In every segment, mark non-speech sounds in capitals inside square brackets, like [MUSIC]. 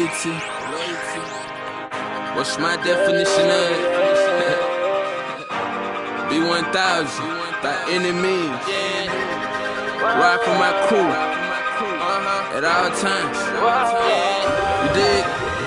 Loyalty. What's my definition of it? [LAUGHS] B1000, by any means. Ride for my crew uh-huh. at all times. You dig?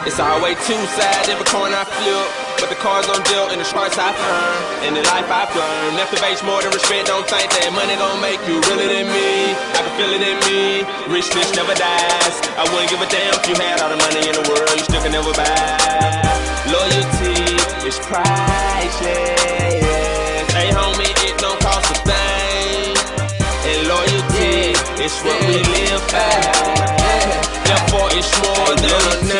It's always two sides, every coin I flip. But the cards don't deal in the stripes I've earned. In the life I've learned. Left the base more than respect. Don't think that money gon' make you realer than me. I can feel it in me. Richness never dies. I wouldn't give a damn if you had all the money in the world. You still can never buy. Loyalty is priceless. Hey homie, it don't cost a thing. And loyalty is what we live by. Therefore, it's more than.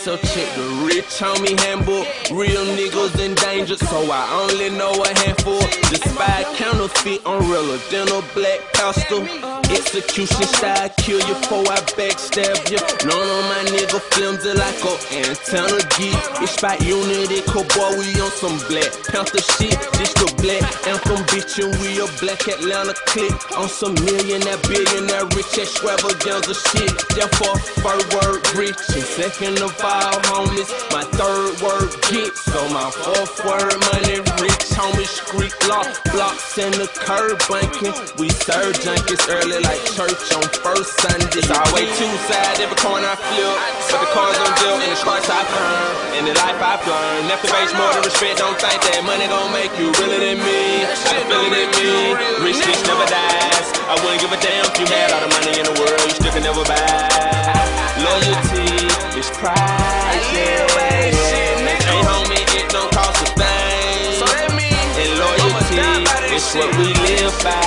So check the rich homie handbook. Real niggas in danger, so I only know a handful. Despite counterfeit, unreal a black pastor. Execution style, kill you before I backstab you. None of my nigga flimsy like a antenna geek. It's by unity, boy, we on some black panther shit. This the black and we a black Atlanta click. On some millionaire, billionaire, rich extravaganza shit. Therefore, first word rich, and second of all homies. My third word get, so my fourth word money rich. Street blocks in the curb banking. We serve junkies early like church on first Sunday. It's always too sad every coin I flip. But the cards on deal and the stripes I've earned. And the life I've learned. Left the base more than respect. Don't think that money gon' make you realer than me. I feel it in me. Rich bitch never dies. I wouldn't give a damn if you had all the money in the world. You still can never buy. Loyalty is pride. It's what we live by.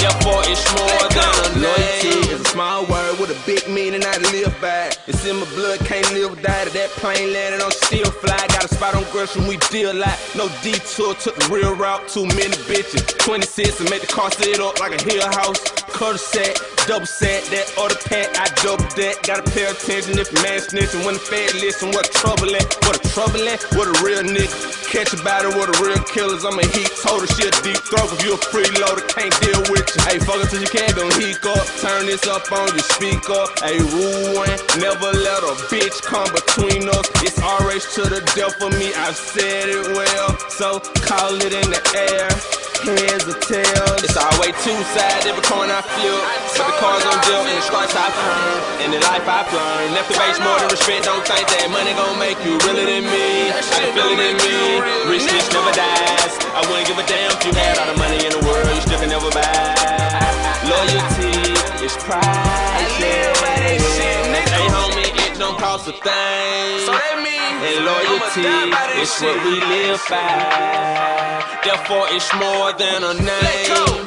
Therefore, it's more than a loyalty. It's a small word with a big meaning I live by. It's in my blood, can't live without it. That plane landed on still fly. Got a spot on Gresham, we deal like no detour. Took the real route, too many bitches. 26 and make the car sit up like a hill house. Cutter set, double set, that other pack, I double that. Gotta pay attention if man snitching. When the fed listen, what trouble at? What a trouble at? What a real nigga. Catch a body with a real killers. I'm a heat total shit deep throat. If you a freeloader, can't deal with you. Hey, fuck it till you can't. don't heat up. Turn this up on your speaker. Hey, rule one, never let a bitch come between us. RH to the death for me. I've said it well, so call it in the air. Heads or tails. It's always two sides, every coin I flip. But the cards on deal and the stripes I've earned. In the life I've learned. Left the base more than respect. Don't think that money gon' make you realer than me. I can feel it in me. Rich bitch never dies. I wouldn't give a damn if you had all the money in the world. Cost a thing. So that means and loyalty is what we live by. Therefore, it's more than a name.